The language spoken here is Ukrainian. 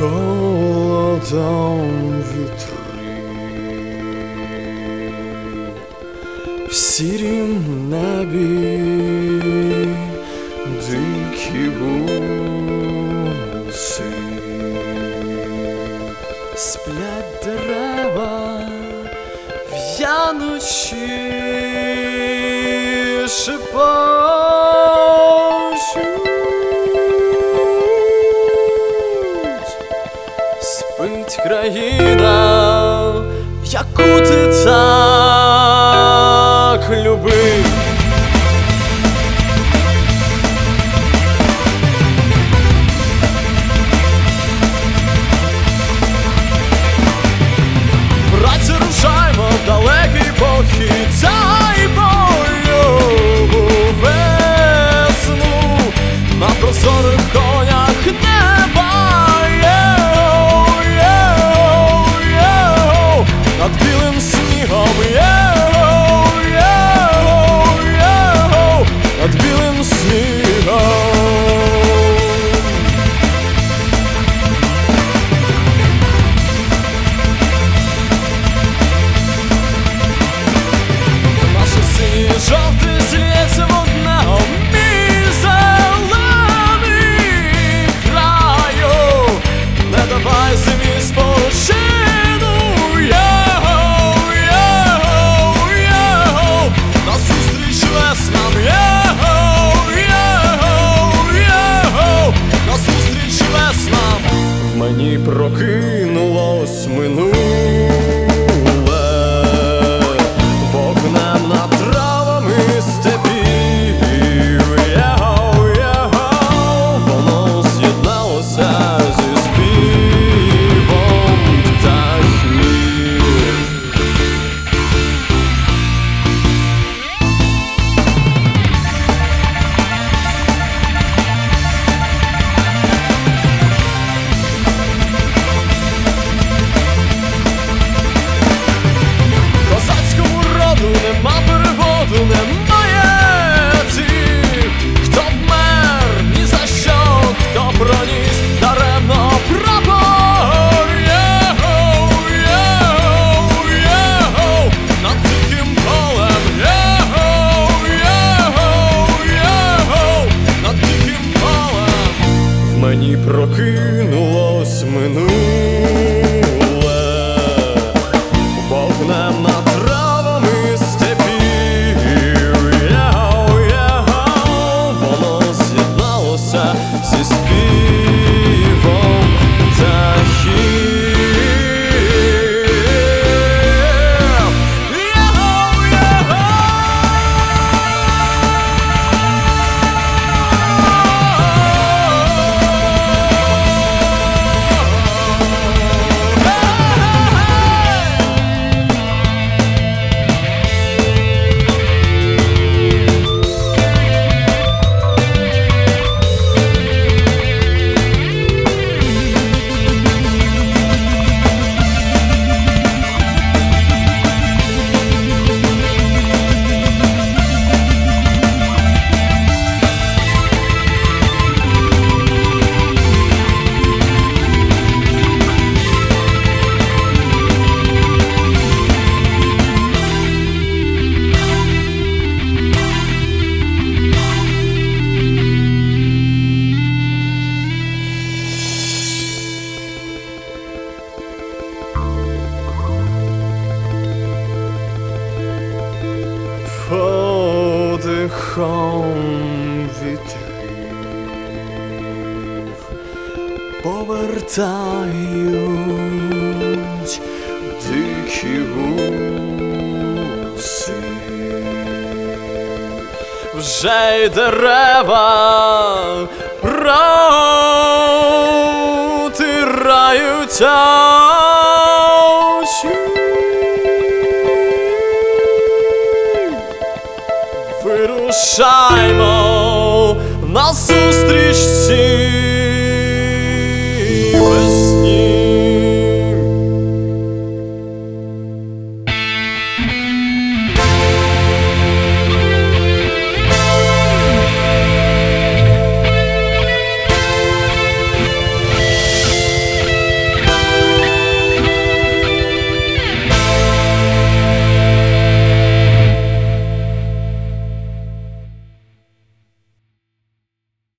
холодом вітрів в сірім небі дикі гуси сплять дерева в'яночі шипа. спить країна, яку ти так любив. Братці, рушаймо в далекий похід. серця. вітром вітрів повертають дихі гуси. Вже й дерева протираються. time, oh, nasıl